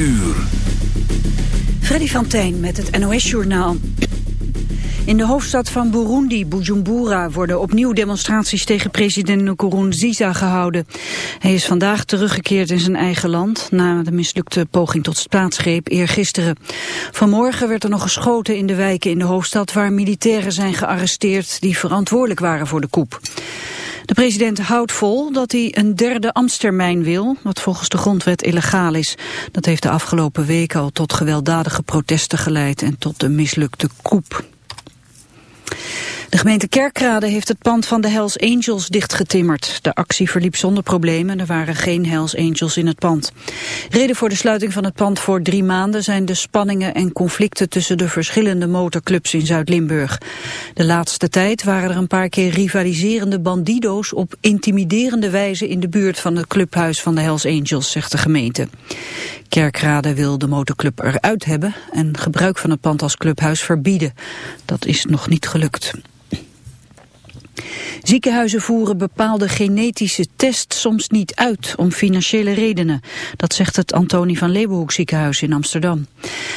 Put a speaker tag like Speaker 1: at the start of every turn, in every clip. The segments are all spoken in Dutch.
Speaker 1: uur.
Speaker 2: Freddy van met het NOS-journaal. In de hoofdstad van Burundi, Bujumbura, worden opnieuw demonstraties tegen president Nkurunziza gehouden. Hij is vandaag teruggekeerd in zijn eigen land na de mislukte poging tot staatsgreep eergisteren. Vanmorgen werd er nog geschoten in de wijken in de hoofdstad waar militairen zijn gearresteerd die verantwoordelijk waren voor de coup. De president houdt vol dat hij een derde ambtstermijn wil, wat volgens de grondwet illegaal is. Dat heeft de afgelopen weken al tot gewelddadige protesten geleid en tot de mislukte coup. De gemeente Kerkrade heeft het pand van de Hells Angels dichtgetimmerd. De actie verliep zonder problemen, er waren geen Hells Angels in het pand. Reden voor de sluiting van het pand voor drie maanden zijn de spanningen en conflicten tussen de verschillende motorclubs in Zuid-Limburg. De laatste tijd waren er een paar keer rivaliserende bandido's op intimiderende wijze in de buurt van het clubhuis van de Hells Angels, zegt de gemeente. Kerkrade wil de motorclub eruit hebben en gebruik van het pand als clubhuis verbieden. Dat is nog niet gelukt. Ziekenhuizen voeren bepaalde genetische tests soms niet uit om financiële redenen. Dat zegt het Antonie van Leeuwenhoek ziekenhuis in Amsterdam.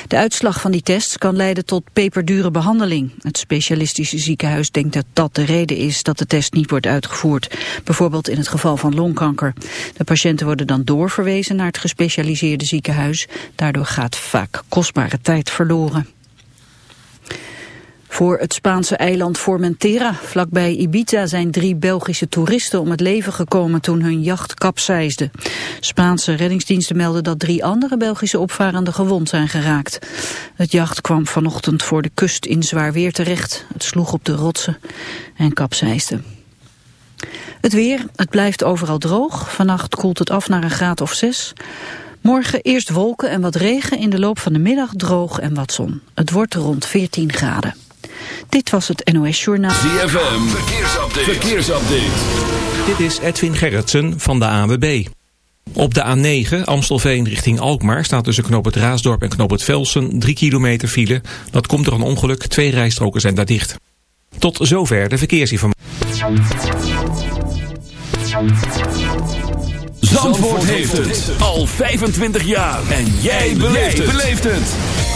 Speaker 2: De uitslag van die tests kan leiden tot peperdure behandeling. Het specialistische ziekenhuis denkt dat dat de reden is dat de test niet wordt uitgevoerd. Bijvoorbeeld in het geval van longkanker. De patiënten worden dan doorverwezen naar het gespecialiseerde ziekenhuis. Daardoor gaat vaak kostbare tijd verloren. Voor het Spaanse eiland Formentera, vlakbij Ibiza, zijn drie Belgische toeristen om het leven gekomen toen hun jacht kapseisde. Spaanse reddingsdiensten melden dat drie andere Belgische opvarenden gewond zijn geraakt. Het jacht kwam vanochtend voor de kust in zwaar weer terecht. Het sloeg op de rotsen en kapseisde. Het weer, het blijft overal droog. Vannacht koelt het af naar een graad of zes. Morgen eerst wolken en wat regen, in de loop van de middag droog en wat zon. Het wordt rond 14 graden. Dit was het NOS Journaal.
Speaker 1: ZFM, verkeersupdate. verkeersupdate.
Speaker 3: Dit is Edwin Gerritsen van de ANWB. Op de A9 Amstelveen richting Alkmaar staat tussen knoop het Raasdorp en knoop het Velsen 3 kilometer file. Dat komt door een ongeluk, twee rijstroken zijn daar dicht. Tot zover de verkeersinformatie.
Speaker 1: Zandvoort heeft het al 25 jaar. En jij beleeft het.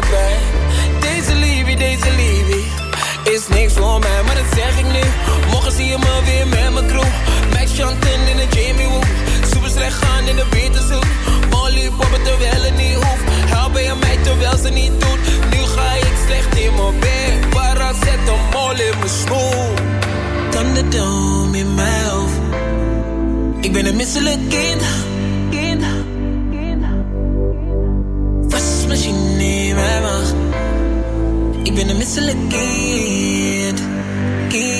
Speaker 4: Deze liefde, deze liefde, is niks voor mij, maar dat zeg ik nu. Morgen zie je me weer met mijn crew. Max Chanten in de Jamie Woo. Super slecht gaan in de Beterzoek. Molly poppen terwijl het niet hoeft. Helpen je mij terwijl ze niet doet. Nu ga ik slecht in mijn bed. Waar zet een mol in mijn schoen. Thunderdome in mijn hoofd. Ik ben een misselijk kind. In mijn maag. Ik ben een misselijk kind. Kind.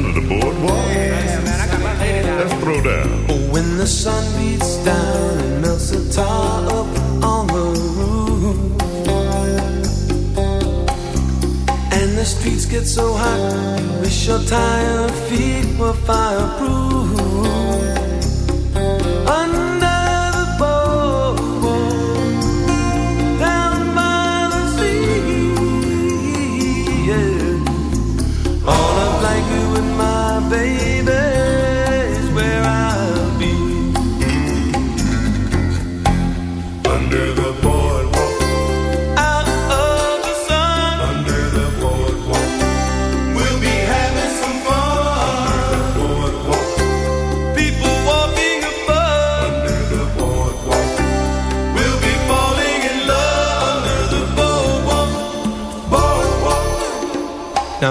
Speaker 5: under the boardwalk. Yeah, man, I got
Speaker 6: my lady down. Let's throw down.
Speaker 5: When the sun beats down and melts the tar up on the roof. And the streets get so hot, you wish your tired feet were fireproof.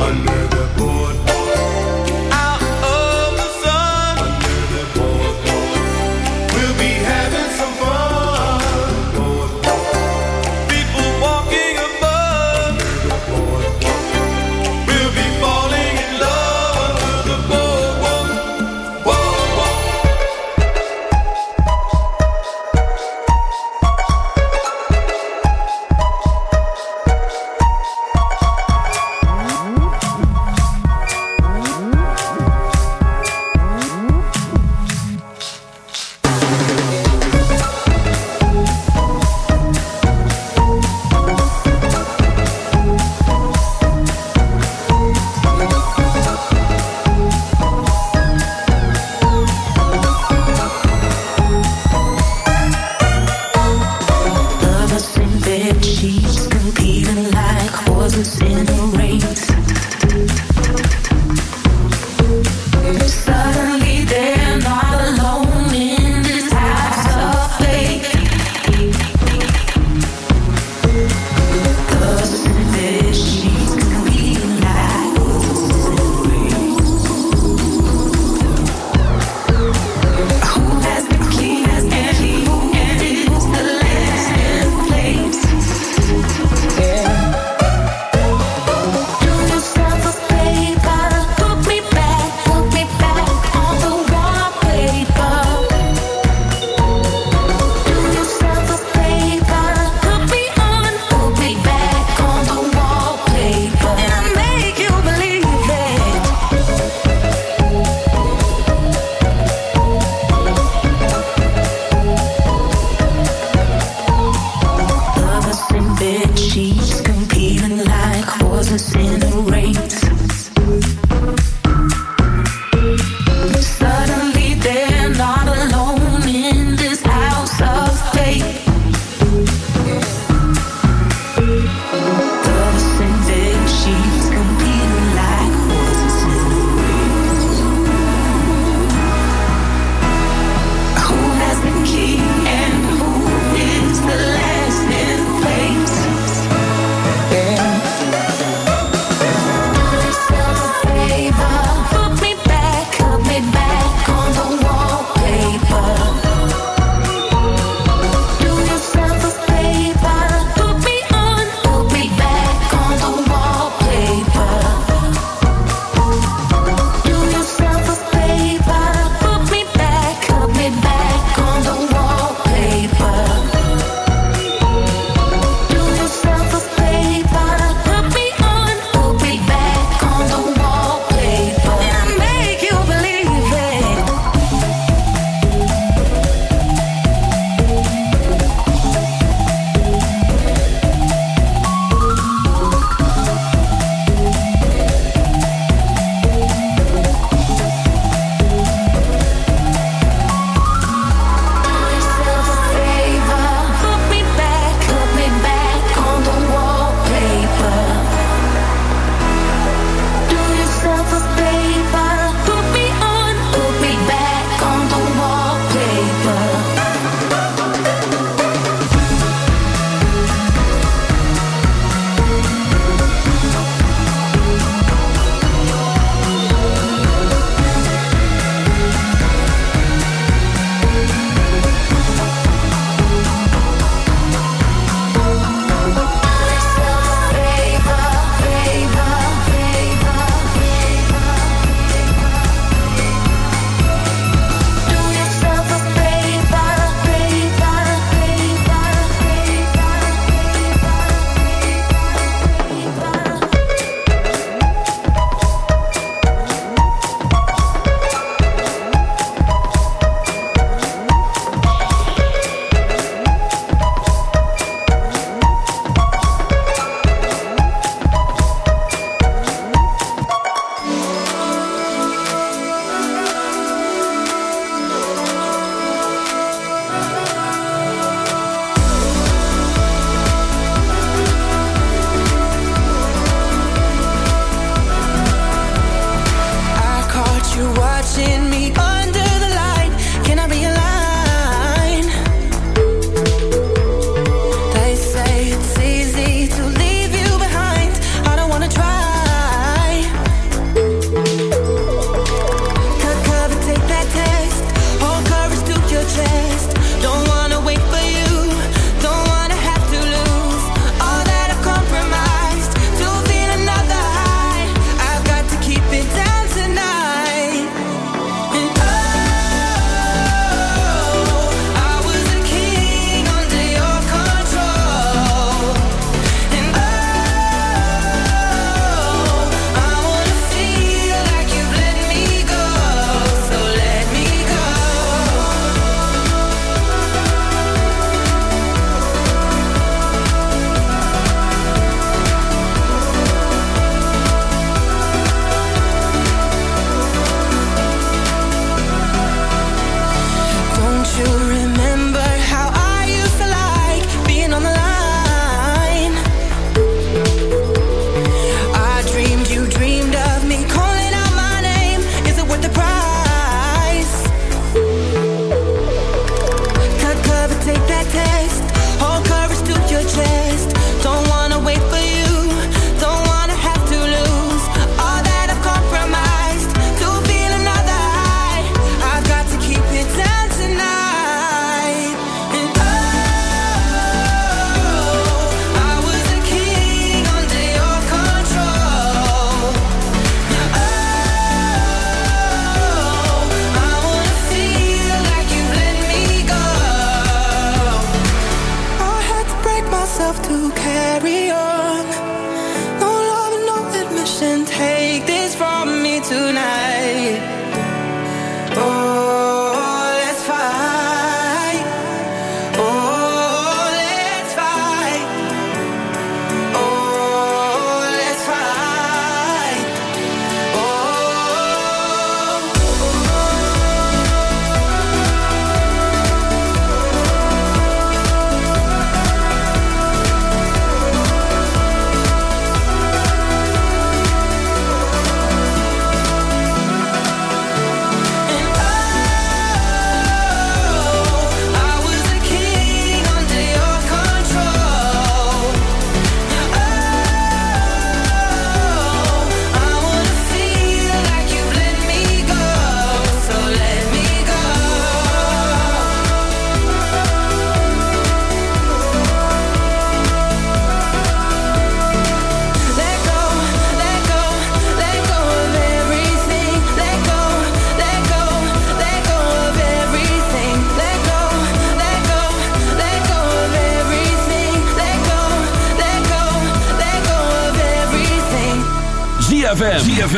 Speaker 1: under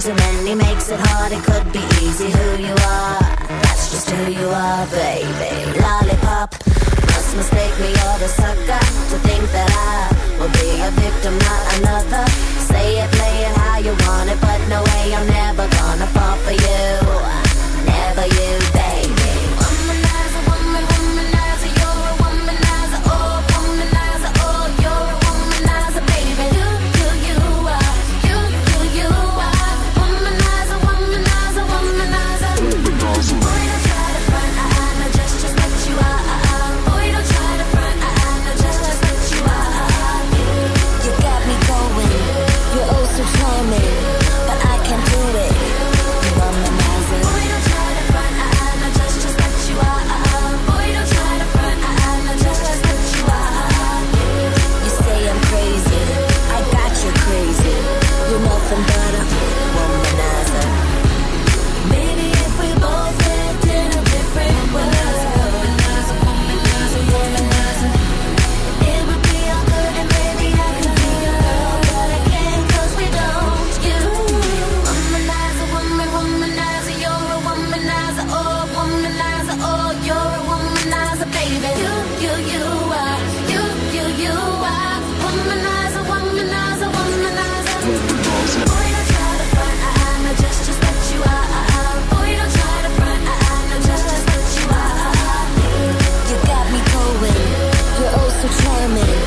Speaker 7: Too many makes it hard. It could be easy who you are. That's just who you are, baby. Lollipop. Must mistake me or the sucker to think that I will be a victim, not another. Say it, play it how you want it, but no way I'm never gonna fall for you.
Speaker 5: women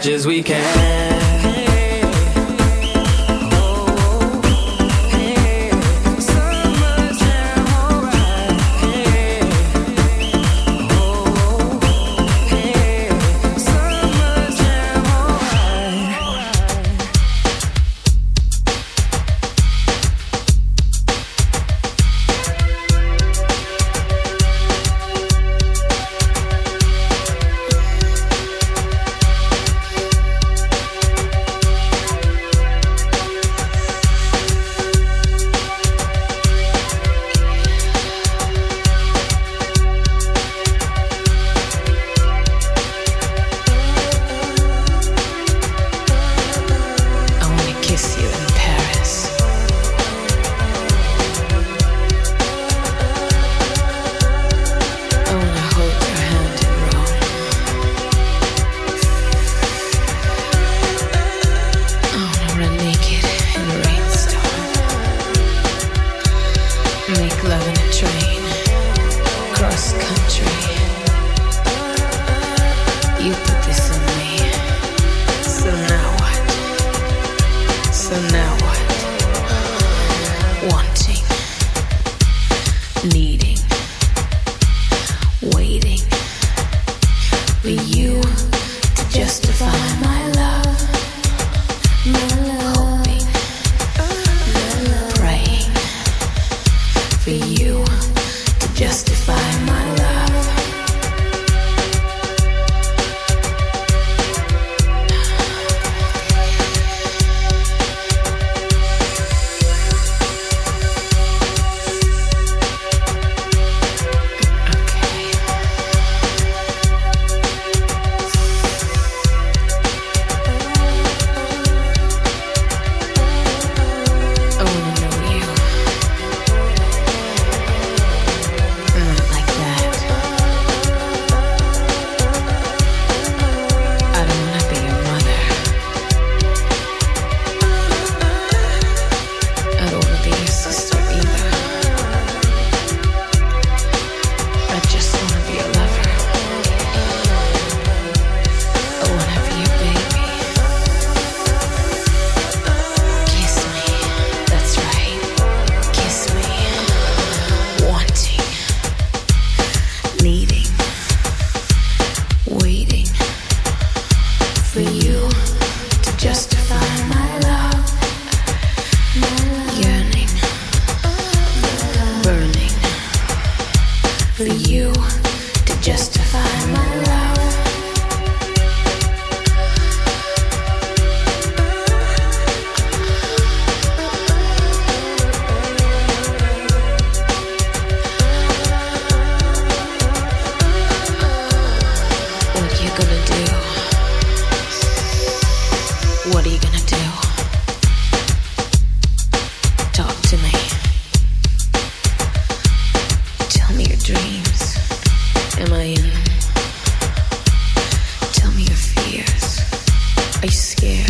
Speaker 5: much as we can.
Speaker 8: be you to justify my life. Are you scared?